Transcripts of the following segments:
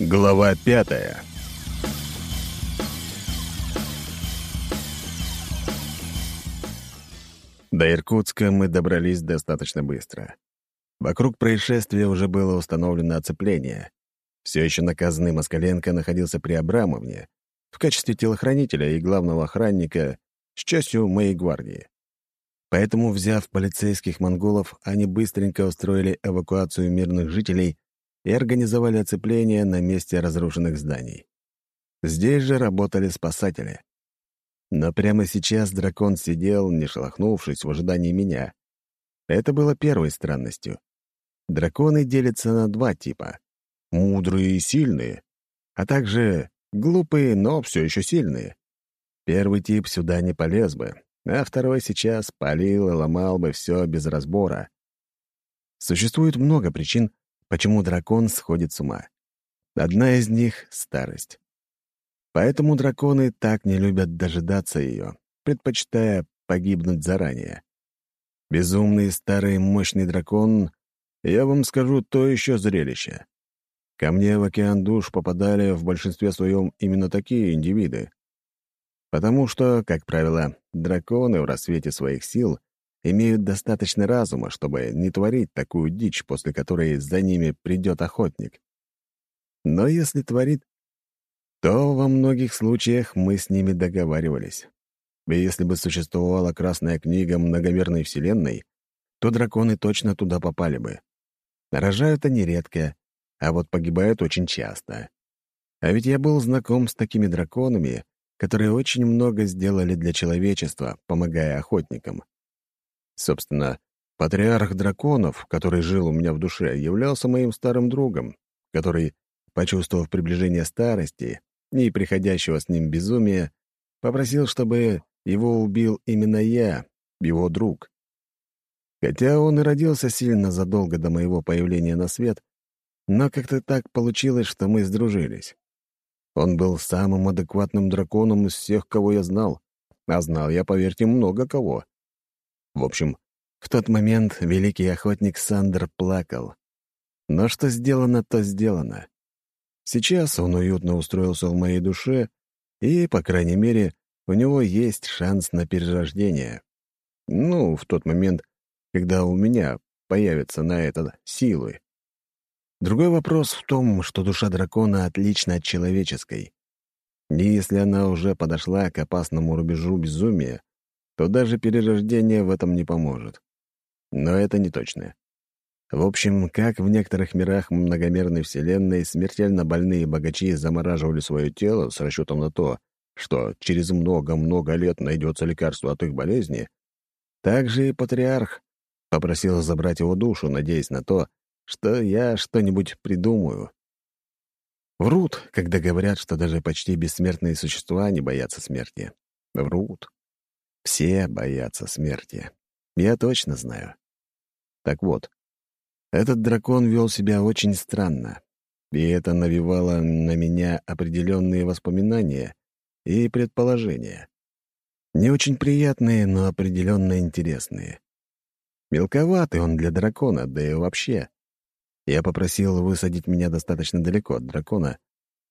Глава пятая До Иркутска мы добрались достаточно быстро. Вокруг происшествия уже было установлено оцепление. Все еще наказанный Москаленко находился при Абрамовне в качестве телохранителя и главного охранника с частью моей гвардии. Поэтому, взяв полицейских монголов, они быстренько устроили эвакуацию мирных жителей и организовали оцепление на месте разрушенных зданий. Здесь же работали спасатели. Но прямо сейчас дракон сидел, не шелохнувшись, в ожидании меня. Это было первой странностью. Драконы делятся на два типа — мудрые и сильные, а также глупые, но все еще сильные. Первый тип сюда не полез бы, а второй сейчас палил и ломал бы все без разбора. Существует много причин, почему дракон сходит с ума. Одна из них — старость. Поэтому драконы так не любят дожидаться ее, предпочитая погибнуть заранее. Безумный старый мощный дракон, я вам скажу, то еще зрелище. Ко мне в океан душ попадали в большинстве своем именно такие индивиды. Потому что, как правило, драконы в рассвете своих сил имеют достаточно разума, чтобы не творить такую дичь, после которой за ними придет охотник. Но если творит, то во многих случаях мы с ними договаривались. И если бы существовала Красная книга многомерной вселенной, то драконы точно туда попали бы. Рожают они редко, а вот погибают очень часто. А ведь я был знаком с такими драконами, которые очень много сделали для человечества, помогая охотникам. Собственно, патриарх драконов, который жил у меня в душе, являлся моим старым другом, который, почувствовав приближение старости и приходящего с ним безумия, попросил, чтобы его убил именно я, его друг. Хотя он и родился сильно задолго до моего появления на свет, но как-то так получилось, что мы сдружились. Он был самым адекватным драконом из всех, кого я знал. А знал я, поверьте, много кого. В общем, в тот момент великий охотник Сандер плакал. Но что сделано, то сделано. Сейчас он уютно устроился в моей душе, и, по крайней мере, у него есть шанс на перерождение. Ну, в тот момент, когда у меня появятся на это силы. Другой вопрос в том, что душа дракона отлична от человеческой. И если она уже подошла к опасному рубежу безумия, то даже перерождение в этом не поможет. Но это не точно. В общем, как в некоторых мирах многомерной вселенной смертельно больные богачи замораживали свое тело с расчетом на то, что через много-много лет найдется лекарство от их болезни, так же и патриарх попросил забрать его душу, надеясь на то, что я что-нибудь придумаю. Врут, когда говорят, что даже почти бессмертные существа не боятся смерти. Врут. Все боятся смерти. Я точно знаю. Так вот, этот дракон вел себя очень странно, и это навевало на меня определенные воспоминания и предположения. Не очень приятные, но определенно интересные. Мелковатый он для дракона, да и вообще. Я попросил высадить меня достаточно далеко от дракона,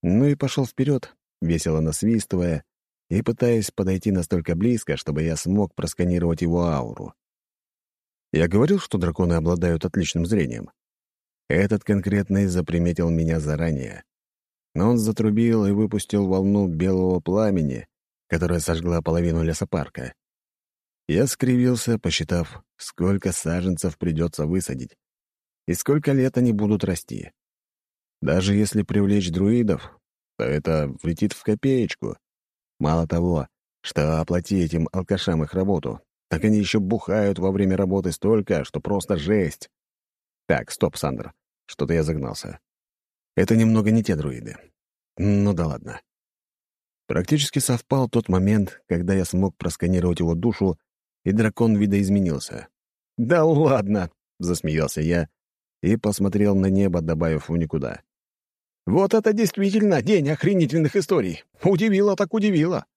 ну и пошел вперед, весело насвистывая и пытаясь подойти настолько близко, чтобы я смог просканировать его ауру. Я говорил, что драконы обладают отличным зрением. Этот конкретный заприметил меня заранее. Но он затрубил и выпустил волну белого пламени, которая сожгла половину лесопарка. Я скривился, посчитав, сколько саженцев придется высадить, и сколько лет они будут расти. Даже если привлечь друидов, то это влетит в копеечку. Мало того, что оплати этим алкашам их работу, так они еще бухают во время работы столько, что просто жесть. Так, стоп, Сандер, что-то я загнался. Это немного не те друиды. Ну да ладно. Практически совпал тот момент, когда я смог просканировать его душу, и дракон видоизменился. «Да ладно!» — засмеялся я, и посмотрел на небо, добавив в никуда. «Вот это действительно день охренительных историй! Удивило так удивило!»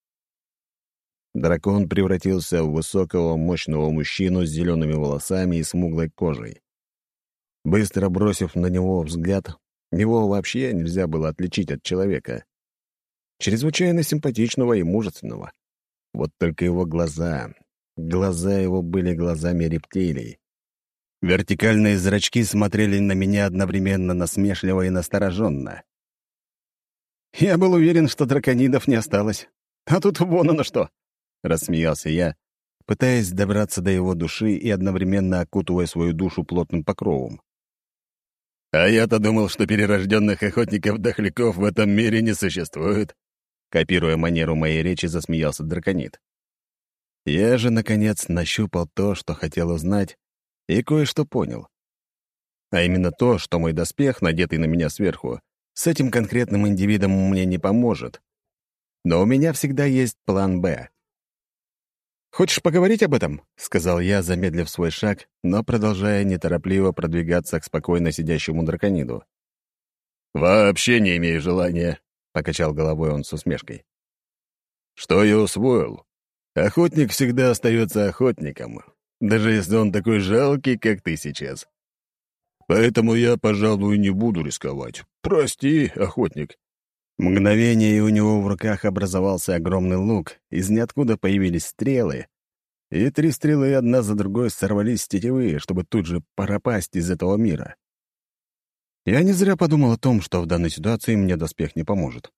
Дракон превратился в высокого, мощного мужчину с зелеными волосами и смуглой кожей. Быстро бросив на него взгляд, Его вообще нельзя было отличить от человека. Чрезвычайно симпатичного и мужественного. Вот только его глаза... Глаза его были глазами рептилий. Вертикальные зрачки смотрели на меня одновременно насмешливо и настороженно. «Я был уверен, что драконидов не осталось. А тут вон оно что!» — рассмеялся я, пытаясь добраться до его души и одновременно окутывая свою душу плотным покровом. «А я-то думал, что перерожденных охотников-дохляков в этом мире не существует», копируя манеру моей речи, засмеялся драконит. Я же, наконец, нащупал то, что хотел узнать, и кое-что понял. А именно то, что мой доспех, надетый на меня сверху, с этим конкретным индивидом мне не поможет. Но у меня всегда есть план «Б». «Хочешь поговорить об этом?» — сказал я, замедлив свой шаг, но продолжая неторопливо продвигаться к спокойно сидящему дракониду. «Вообще не имею желания», — покачал головой он с усмешкой. «Что я усвоил? Охотник всегда остается охотником, даже если он такой жалкий, как ты сейчас. Поэтому я, пожалуй, не буду рисковать. Прости, охотник. Мгновение, и у него в руках образовался огромный лук, из ниоткуда появились стрелы, и три стрелы одна за другой сорвались с тетивы, чтобы тут же пропасть из этого мира. Я не зря подумал о том, что в данной ситуации мне доспех не поможет.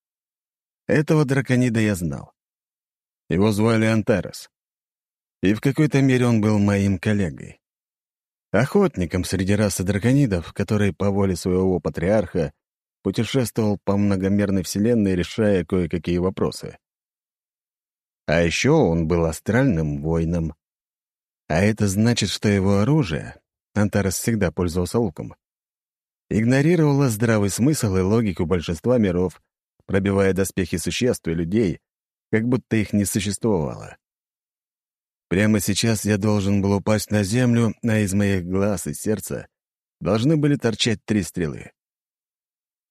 Этого драконида я знал. Его звали Антарес. И в какой-то мере он был моим коллегой. Охотником среди расы драконидов, который по воле своего патриарха путешествовал по многомерной вселенной, решая кое-какие вопросы. А еще он был астральным воином. А это значит, что его оружие, Антарес всегда пользовался луком, игнорировало здравый смысл и логику большинства миров, пробивая доспехи существ и людей, как будто их не существовало. Прямо сейчас я должен был упасть на землю, а из моих глаз и сердца должны были торчать три стрелы.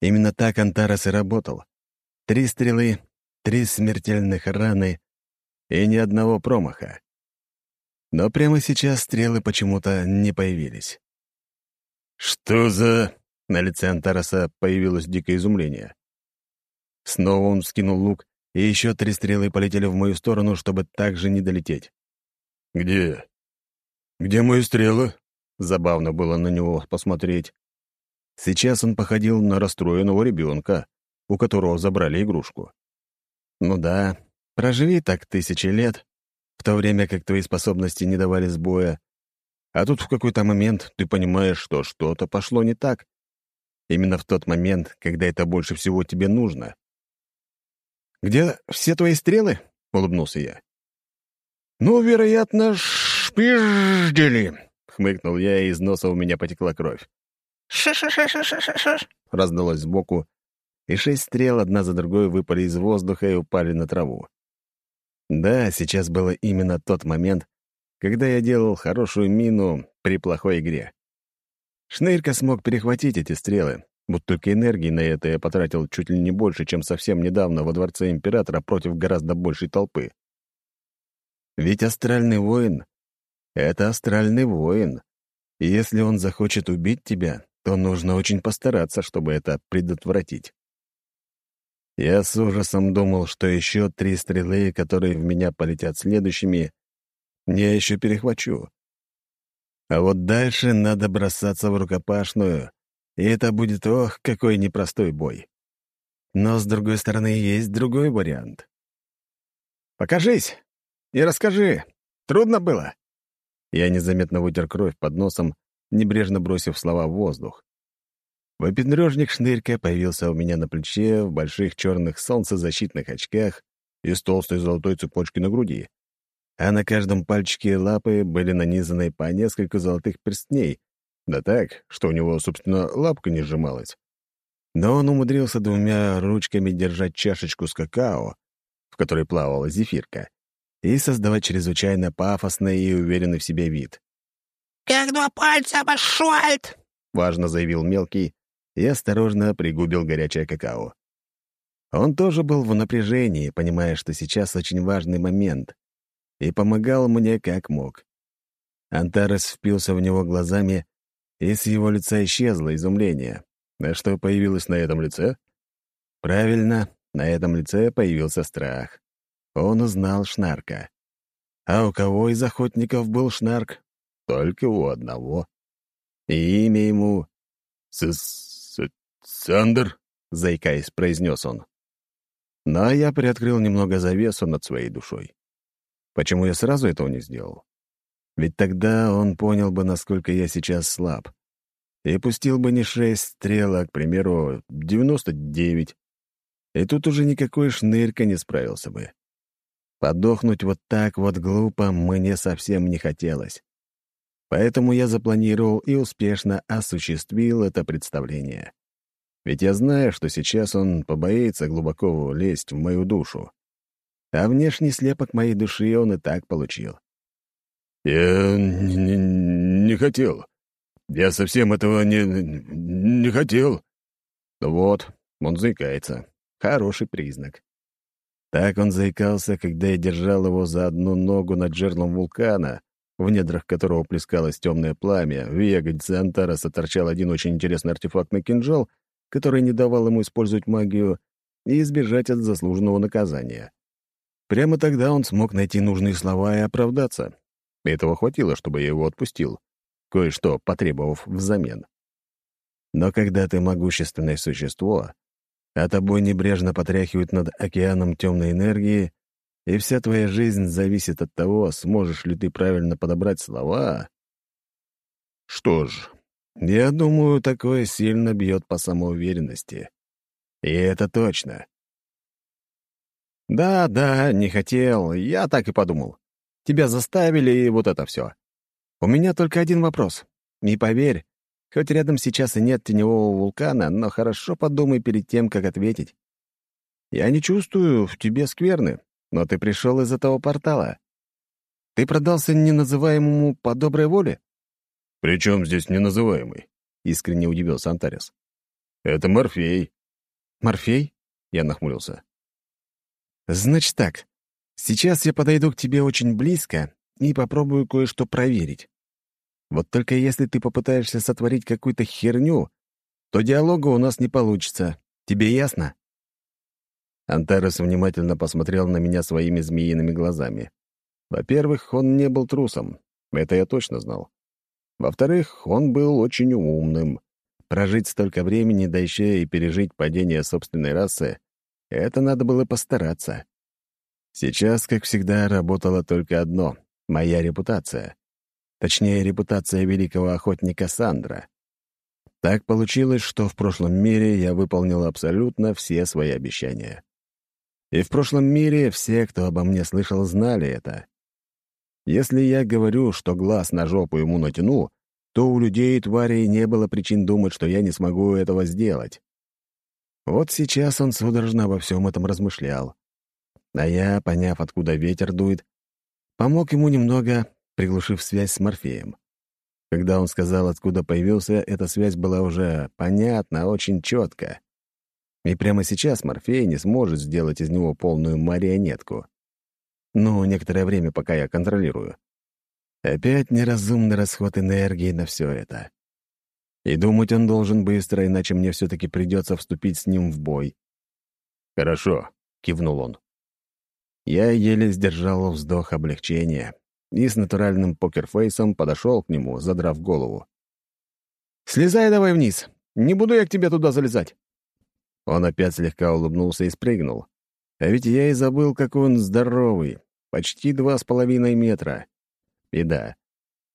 Именно так Антарас и работал. Три стрелы, три смертельных раны и ни одного промаха. Но прямо сейчас стрелы почему-то не появились. «Что за...» — на лице Антараса появилось дикое изумление. Снова он скинул лук, и еще три стрелы полетели в мою сторону, чтобы также не долететь. «Где? Где мои стрелы?» Забавно было на него посмотреть. Сейчас он походил на расстроенного ребенка, у которого забрали игрушку. Ну да, проживи так тысячи лет, в то время как твои способности не давали сбоя, а тут в какой-то момент ты понимаешь, что что-то пошло не так. Именно в тот момент, когда это больше всего тебе нужно. «Где все твои стрелы?» — улыбнулся я. «Ну, вероятно, шпиждели», — хмыкнул я, и из носа у меня потекла кровь. «Ш-ш-ш-ш-ш-ш-ш!» раздалось сбоку, и шесть стрел одна за другой выпали из воздуха и упали на траву. Да, сейчас было именно тот момент, когда я делал хорошую мину при плохой игре. Шнырька смог перехватить эти стрелы, вот только энергии на это я потратил чуть ли не больше, чем совсем недавно во дворце императора против гораздо большей толпы. Ведь астральный воин — это астральный воин, и если он захочет убить тебя, то нужно очень постараться, чтобы это предотвратить. Я с ужасом думал, что еще три стрелы, которые в меня полетят следующими, я еще перехвачу. А вот дальше надо бросаться в рукопашную, и это будет, ох, какой непростой бой. Но, с другой стороны, есть другой вариант. «Покажись и расскажи. Трудно было?» Я незаметно вытер кровь под носом небрежно бросив слова в воздух. Выпендрежник шнырька появился у меня на плече в больших черных солнцезащитных очках и с толстой золотой цепочкой на груди. А на каждом пальчике лапы были нанизаны по несколько золотых перстней, да так, что у него, собственно, лапка не сжималась. Но он умудрился двумя ручками держать чашечку с какао, в которой плавала зефирка, и создавать чрезвычайно пафосный и уверенный в себе вид. «Как два пальца обошёт!» — важно заявил мелкий и осторожно пригубил горячее какао. Он тоже был в напряжении, понимая, что сейчас очень важный момент, и помогал мне как мог. Антарес впился в него глазами, и с его лица исчезло изумление. А что появилось на этом лице? Правильно, на этом лице появился страх. Он узнал Шнарка. А у кого из охотников был Шнарк? Только у одного. И имя ему — Сандер, заикаясь, произнес он. Но я приоткрыл немного завесу над своей душой. Почему я сразу этого не сделал? Ведь тогда он понял бы, насколько я сейчас слаб. И пустил бы не шесть стрел, а, к примеру, девяносто девять. И тут уже никакой шнырька не справился бы. Подохнуть вот так вот глупо мне совсем не хотелось. Поэтому я запланировал и успешно осуществил это представление. Ведь я знаю, что сейчас он побоится глубоко лезть в мою душу. А внешний слепок моей души он и так получил. «Я не, не, хотел. Я совсем этого не... не хотел». Вот, он заикается. Хороший признак. Так он заикался, когда я держал его за одну ногу над жерлом вулкана, в недрах которого плескалось темное пламя, в ягодице Антараса торчал один очень интересный артефактный кинжал, который не давал ему использовать магию и избежать от заслуженного наказания. Прямо тогда он смог найти нужные слова и оправдаться. Этого хватило, чтобы я его отпустил, кое-что потребовав взамен. Но когда ты могущественное существо, а тобой небрежно потряхивают над океаном темной энергии, и вся твоя жизнь зависит от того, сможешь ли ты правильно подобрать слова. Что ж, я думаю, такое сильно бьет по самоуверенности. И это точно. Да, да, не хотел, я так и подумал. Тебя заставили, и вот это все. У меня только один вопрос. Не поверь, хоть рядом сейчас и нет теневого вулкана, но хорошо подумай перед тем, как ответить. Я не чувствую в тебе скверны, но ты пришел из этого портала. Ты продался неназываемому по доброй воле? «При чем здесь неназываемый?» — искренне удивился Антарес. «Это Морфей». «Морфей?» — я нахмурился. «Значит так, сейчас я подойду к тебе очень близко и попробую кое-что проверить. Вот только если ты попытаешься сотворить какую-то херню, то диалога у нас не получится. Тебе ясно?» Антарес внимательно посмотрел на меня своими змеиными глазами. Во-первых, он не был трусом. Это я точно знал. Во-вторых, он был очень умным. Прожить столько времени, да еще и пережить падение собственной расы — это надо было постараться. Сейчас, как всегда, работало только одно — моя репутация. Точнее, репутация великого охотника Сандра. Так получилось, что в прошлом мире я выполнил абсолютно все свои обещания. И в прошлом мире все, кто обо мне слышал, знали это. Если я говорю, что глаз на жопу ему натяну, то у людей и тварей не было причин думать, что я не смогу этого сделать. Вот сейчас он судорожно обо всем этом размышлял. А я, поняв, откуда ветер дует, помог ему немного, приглушив связь с Морфеем. Когда он сказал, откуда появился, эта связь была уже понятна, очень четко. И прямо сейчас Морфей не сможет сделать из него полную марионетку. Ну, некоторое время, пока я контролирую. Опять неразумный расход энергии на все это. И думать он должен быстро, иначе мне все-таки придется вступить с ним в бой. «Хорошо», — кивнул он. Я еле сдержал вздох облегчения и с натуральным покерфейсом подошел к нему, задрав голову. «Слезай давай вниз. Не буду я к тебе туда залезать». Он опять слегка улыбнулся и спрыгнул. А ведь я и забыл, какой он здоровый. Почти два с половиной метра. Беда.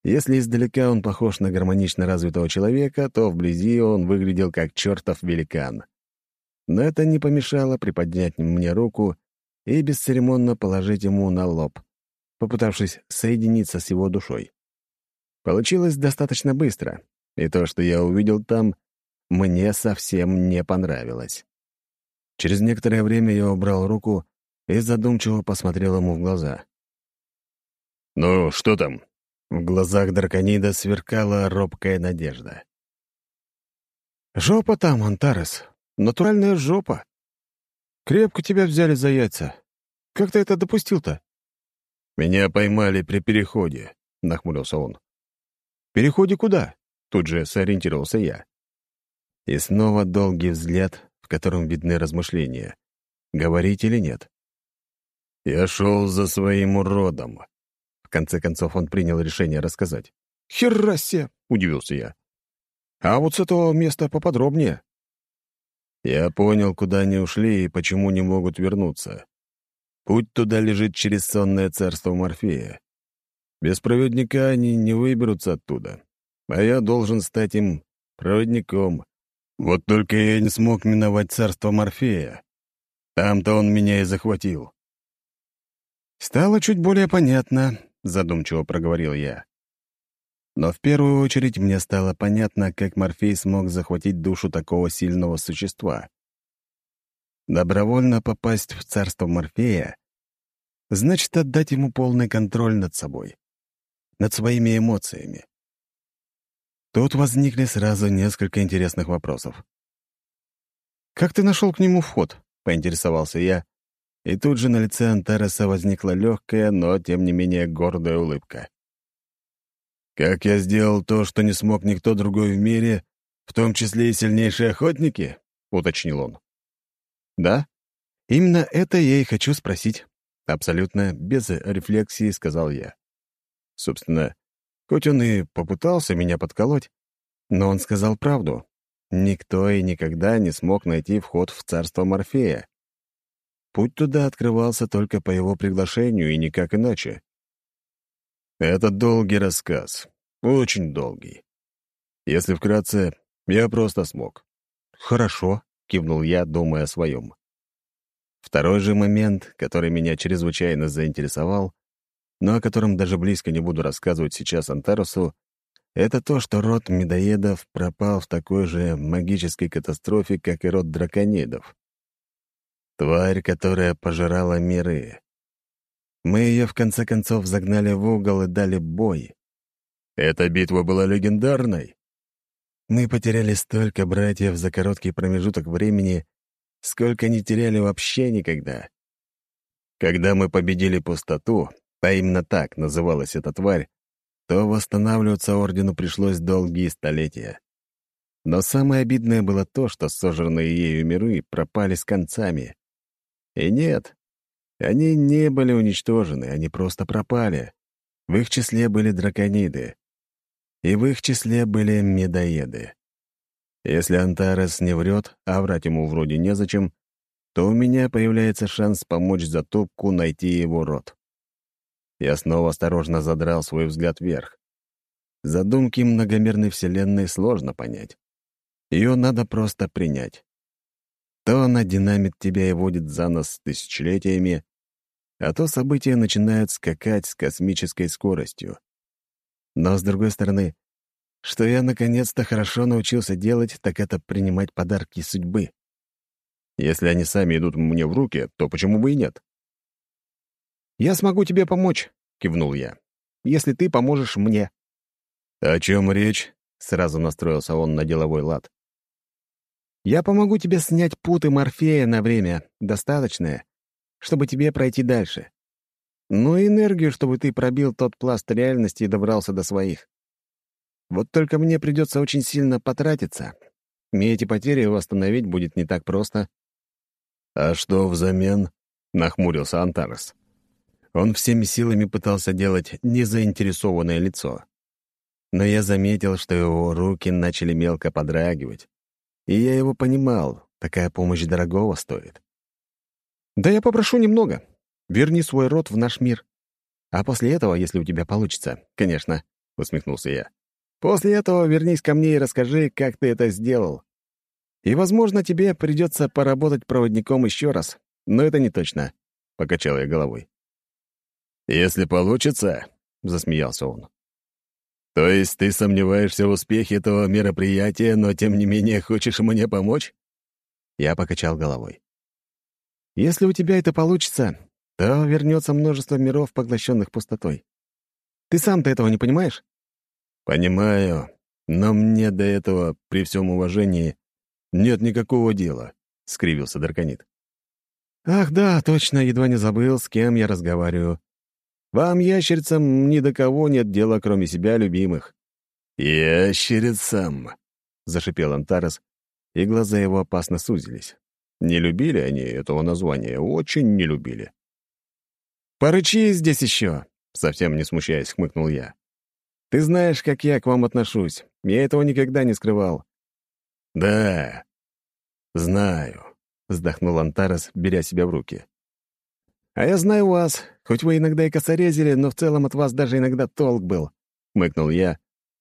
Если издалека он похож на гармонично развитого человека, то вблизи он выглядел как чертов великан. Но это не помешало приподнять мне руку и бесцеремонно положить ему на лоб, попытавшись соединиться с его душой. Получилось достаточно быстро, и то, что я увидел там, мне совсем не понравилось. Через некоторое время я убрал руку и задумчиво посмотрел ему в глаза. «Ну, что там?» В глазах Драконида сверкала робкая надежда. «Жопа там, Антарес. Натуральная жопа. Крепко тебя взяли за яйца. Как ты это допустил-то?» «Меня поймали при переходе», — нахмурился он. «Переходе куда?» — тут же сориентировался я. И снова долгий взгляд, в котором видны размышления. Говорить или нет? «Я шел за своим уродом». В конце концов он принял решение рассказать. «Херасе!» — удивился я. «А вот с этого места поподробнее». Я понял, куда они ушли и почему не могут вернуться. Путь туда лежит через сонное царство Морфея. Без проводника они не выберутся оттуда, а я должен стать им проводником. Вот только я не смог миновать царство Морфея. Там-то он меня и захватил. «Стало чуть более понятно», — задумчиво проговорил я. Но в первую очередь мне стало понятно, как Морфей смог захватить душу такого сильного существа. Добровольно попасть в царство Морфея значит отдать ему полный контроль над собой, над своими эмоциями. Тут возникли сразу несколько интересных вопросов. «Как ты нашел к нему вход?» — поинтересовался я, и тут же на лице Антареса возникла легкая, но, тем не менее, гордая улыбка. «Как я сделал то, что не смог никто другой в мире, в том числе и сильнейшие охотники?» — уточнил он. «Да, именно это я и хочу спросить», — абсолютно без рефлексии сказал я. Собственно, хоть он и попытался меня подколоть, но он сказал правду. Никто и никогда не смог найти вход в царство Морфея. Путь туда открывался только по его приглашению и никак иначе. Это долгий рассказ, очень долгий. Если вкратце, я просто смог. «Хорошо», — кивнул я, думая о своем. Второй же момент, который меня чрезвычайно заинтересовал, но о котором даже близко не буду рассказывать сейчас Антарусу, это то, что род медоедов пропал в такой же магической катастрофе, как и род драконидов. Тварь, которая пожирала миры. Мы ее, в конце концов, загнали в угол и дали бой. Эта битва была легендарной. Мы потеряли столько братьев за короткий промежуток времени, сколько не теряли вообще никогда. Когда мы победили пустоту, а именно так называлась эта тварь, то восстанавливаться Ордену пришлось долгие столетия. Но самое обидное было то, что сожранные ею миры пропали с концами. И нет, они не были уничтожены, они просто пропали. В их числе были дракониды. И в их числе были медоеды. Если Антарес не врет, а врать ему вроде незачем, то у меня появляется шанс помочь Затопку найти его род. Я снова осторожно задрал свой взгляд вверх. Задумки многомерной Вселенной сложно понять. Ее надо просто принять. То она динамит тебя и водит за нос тысячелетиями, а то события начинают скакать с космической скоростью. Но, с другой стороны, что я наконец-то хорошо научился делать, так это принимать подарки судьбы. Если они сами идут мне в руки, то почему бы и нет? «Я смогу тебе помочь», — кивнул я, — «если ты поможешь мне». «О чем речь?» — сразу настроился он на деловой лад. Я помогу тебе снять путы Морфея на время, достаточное, чтобы тебе пройти дальше. Ну и энергию, чтобы ты пробил тот пласт реальности и добрался до своих. Вот только мне придется очень сильно потратиться. И эти потери восстановить будет не так просто. «А что взамен?» — нахмурился Антарес. Он всеми силами пытался делать незаинтересованное лицо. Но я заметил, что его руки начали мелко подрагивать. И я его понимал, такая помощь дорогого стоит. «Да я попрошу немного. Верни свой род в наш мир. А после этого, если у тебя получится, конечно», — усмехнулся я. «После этого вернись ко мне и расскажи, как ты это сделал. И, возможно, тебе придется поработать проводником еще раз, но это не точно», — покачал я головой. «Если получится», — засмеялся он. «То есть ты сомневаешься в успехе этого мероприятия, но тем не менее хочешь мне помочь?» Я покачал головой. «Если у тебя это получится, то вернется множество миров, поглощенных пустотой. Ты сам-то этого не понимаешь?» «Понимаю, но мне до этого, при всем уважении, нет никакого дела», — скривился Драконит. «Ах да, точно, едва не забыл, с кем я разговариваю. Вам, ящерицам, ни до кого нет дела, кроме себя любимых». «Ящерицам», — зашипел Антарес, и глаза его опасно сузились. Не любили они этого названия, очень не любили. «Порычи здесь еще!» — совсем не смущаясь, хмыкнул я. «Ты знаешь, как я к вам отношусь. Я этого никогда не скрывал». «Да, знаю», — вздохнул Антарес, беря себя в руки. «А я знаю вас. Хоть вы иногда и косорезили, но в целом от вас даже иногда толк был», — хмыкнул я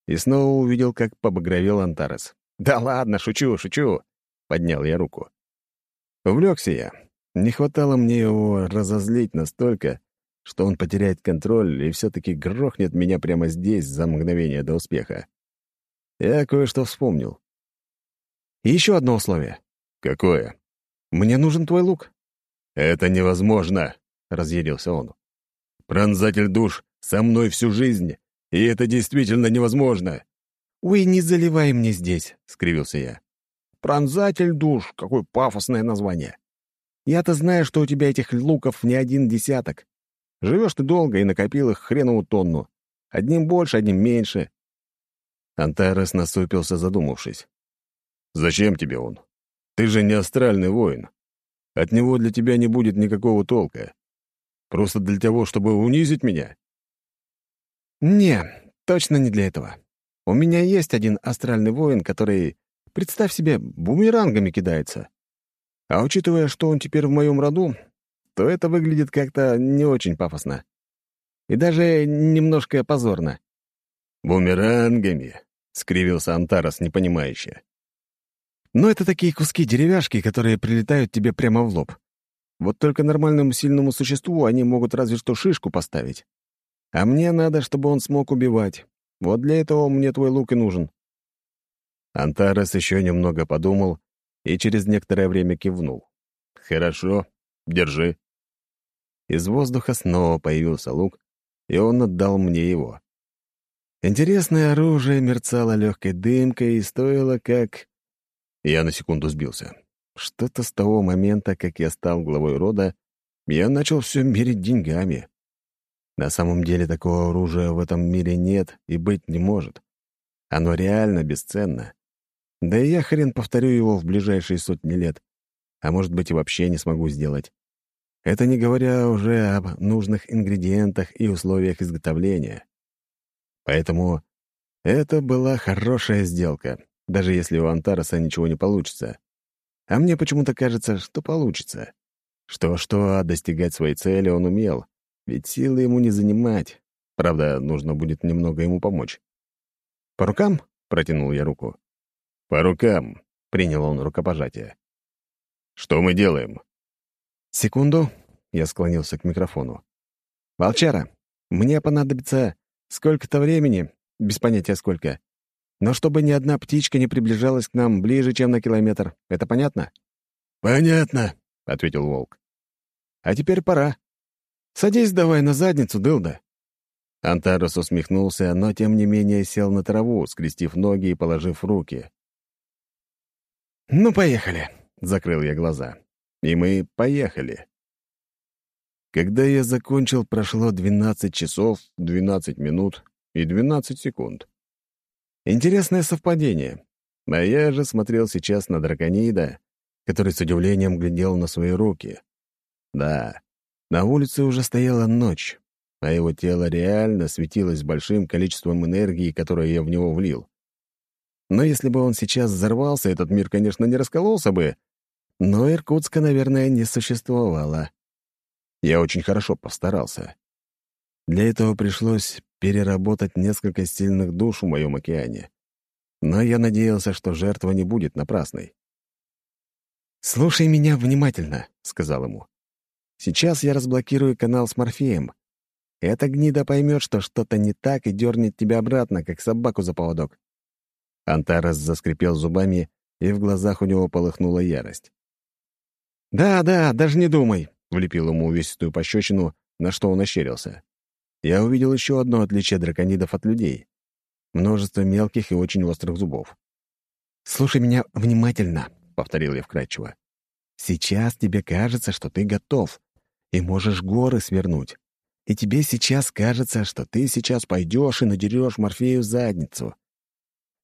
и снова увидел, как побагровел Антарес. «Да ладно, шучу, шучу», — поднял я руку. Увлекся я. Не хватало мне его разозлить настолько, что он потеряет контроль и все-таки грохнет меня прямо здесь за мгновение до успеха. Я кое-что вспомнил. И еще одно условие. «Какое?» «Мне нужен твой лук». «Это невозможно», — разъярился он. «Пронзатель душ со мной всю жизнь, и это действительно невозможно». «Ой, не заливай мне здесь», — скривился я. «Пронзатель душ, какое пафосное название. Я-то знаю, что у тебя этих луков не один десяток. Живешь ты долго и накопил их хренову тонну. Одним больше, одним меньше». Антарес насупился, задумавшись. «Зачем тебе он? Ты же не астральный воин. От него для тебя не будет никакого толка. Просто для того, чтобы унизить меня?» «Не, точно не для этого. У меня есть один астральный воин, который, представь себе, бумерангами кидается. А учитывая, что он теперь в моем роду, то это выглядит как-то не очень пафосно. И даже немножко позорно. «Бумерангами», — скривился Антарас непонимающе. «Но это такие куски деревяшки, которые прилетают тебе прямо в лоб. Вот только нормальному сильному существу они могут разве что шишку поставить. А мне надо, чтобы он смог убивать. Вот для этого мне твой лук и нужен». Антарес еще немного подумал и через некоторое время кивнул. «Хорошо, держи». Из воздуха снова появился лук, и он отдал мне его. Интересное оружие мерцало легкой дымкой и стоило как... Я на секунду сбился. Что-то с того момента, как я стал главой рода, я начал все мерить деньгами. На самом деле такого оружия в этом мире нет и быть не может. Оно реально бесценно. Да и я хрен повторю его в ближайшие сотни лет. А может быть, и вообще не смогу сделать. Это не говоря уже об нужных ингредиентах и условиях изготовления. Поэтому это была хорошая сделка, даже если у Антараса ничего не получится. А мне почему-то кажется, что получится. Что-что, а достигать своей цели он умел, ведь силы ему не занимать. Правда, нужно будет немного ему помочь. «По рукам?» — протянул я руку. «По рукам», — принял он рукопожатие. «Что мы делаем?» «Секунду», — я склонился к микрофону. «Волчара, мне понадобится сколько-то времени, без понятия сколько, но чтобы ни одна птичка не приближалась к нам ближе, чем на километр. Это понятно?» «Понятно», — ответил волк. «А теперь пора. Садись давай на задницу, дылда». Антарус усмехнулся, но тем не менее сел на траву, скрестив ноги и положив руки. «Ну, поехали», — закрыл я глаза. И мы поехали. Когда я закончил, прошло 12 часов, 12 минут и 12 секунд. Интересное совпадение. А я же смотрел сейчас на драконида, который с удивлением глядел на свои руки. Да, на улице уже стояла ночь, а его тело реально светилось большим количеством энергии, которую я в него влил. Но если бы он сейчас взорвался, этот мир, конечно, не раскололся бы, но Иркутска, наверное, не существовало. Я очень хорошо постарался. Для этого пришлось переработать несколько сильных душ в моем океане. Но я надеялся, что жертва не будет напрасной. «Слушай меня внимательно», — сказал ему. «Сейчас я разблокирую канал с Морфеем. Эта гнида поймет, что что-то не так и дернет тебя обратно, как собаку за поводок». Антарес заскрипел зубами, и в глазах у него полыхнула ярость. «Да, да, даже не думай», — влепил ему увесистую пощечину, на что он ощерился. Я увидел еще одно отличие драконидов от людей. Множество мелких и очень острых зубов. «Слушай меня внимательно», — повторил я вкратчиво. «Сейчас тебе кажется, что ты готов, и можешь горы свернуть. И тебе сейчас кажется, что ты сейчас пойдешь и надерешь Морфею задницу.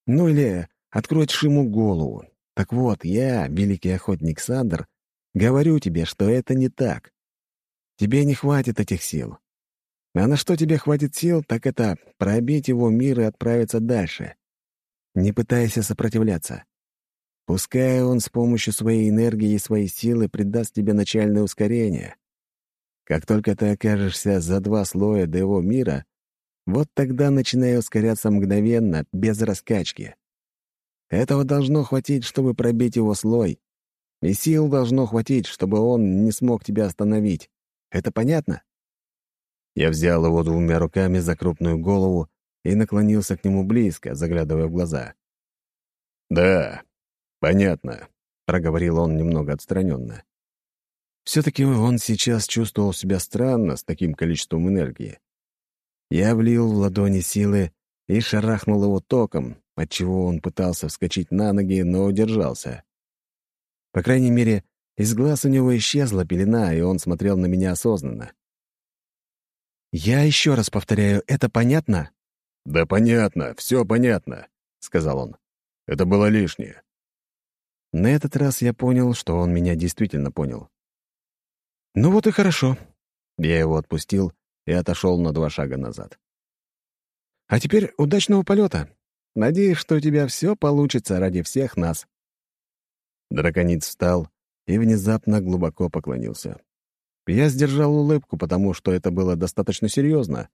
Ну или откроешь ему голову. Так вот, я, великий охотник Сандер, говорю тебе, что это не так. Тебе не хватит этих сил. А на что тебе хватит сил, так это пробить его мир и отправиться дальше. Не пытайся сопротивляться. Пускай он с помощью своей энергии и своей силы придаст тебе начальное ускорение. Как только ты окажешься за два слоя до его мира, вот тогда начинай ускоряться мгновенно, без раскачки. Этого должно хватить, чтобы пробить его слой, и сил должно хватить, чтобы он не смог тебя остановить. Это понятно?» Я взял его двумя руками за крупную голову и наклонился к нему близко, заглядывая в глаза. «Да, понятно», — проговорил он немного отстраненно. Все-таки он сейчас чувствовал себя странно с таким количеством энергии. Я влил в ладони силы и шарахнул его током, отчего он пытался вскочить на ноги, но удержался. По крайней мере, из глаз у него исчезла пелена, и он смотрел на меня осознанно. «Я еще раз повторяю, это понятно?» «Да понятно, все понятно», — сказал он. «Это было лишнее». На этот раз я понял, что он меня действительно понял. «Ну вот и хорошо». Я его отпустил и отошел на два шага назад. «А теперь удачного полета. Надеюсь, что у тебя все получится ради всех нас». Драконит встал и внезапно глубоко поклонился. Я сдержал улыбку, потому что это было достаточно серьезно,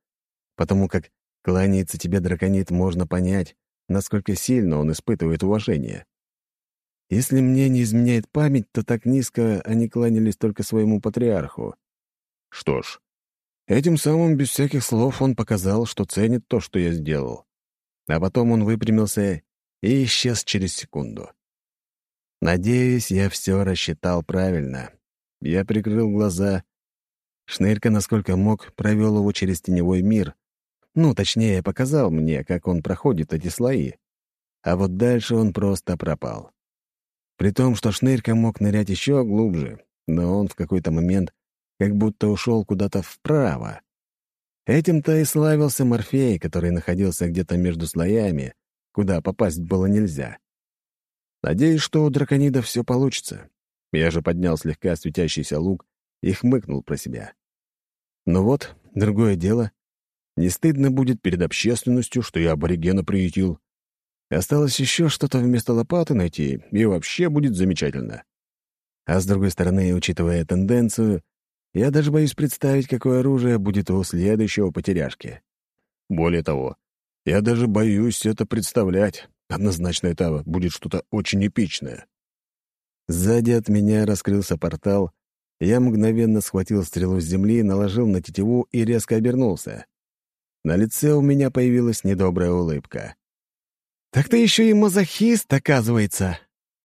потому как кланяется тебе драконит, можно понять, насколько сильно он испытывает уважение. Если мне не изменяет память, то так низко они кланялись только своему патриарху. Что ж, этим самым, без всяких слов, он показал, что ценит то, что я сделал. А потом он выпрямился и исчез через секунду. Надеюсь, я все рассчитал правильно. Я прикрыл глаза. Шнырька, насколько мог, провел его через теневой мир. Ну, точнее, показал мне, как он проходит эти слои. А вот дальше он просто пропал. При том, что Шнырька мог нырять еще глубже, но он в какой-то момент как будто ушел куда-то вправо. Этим-то и славился Морфей, который находился где-то между слоями, куда попасть было нельзя. Надеюсь, что у драконида все получится. Я же поднял слегка светящийся лук и хмыкнул про себя. Ну вот, другое дело. Не стыдно будет перед общественностью, что я аборигена приютил. Осталось еще что-то вместо лопаты найти, и вообще будет замечательно. А с другой стороны, учитывая тенденцию, я даже боюсь представить, какое оружие будет у следующего потеряшки. Более того, я даже боюсь это представлять. Однозначно это будет что-то очень эпичное. Сзади от меня раскрылся портал, я мгновенно схватил стрелу с земли, наложил на тетиву и резко обернулся. На лице у меня появилась недобрая улыбка. «Так ты еще и мазохист, оказывается!»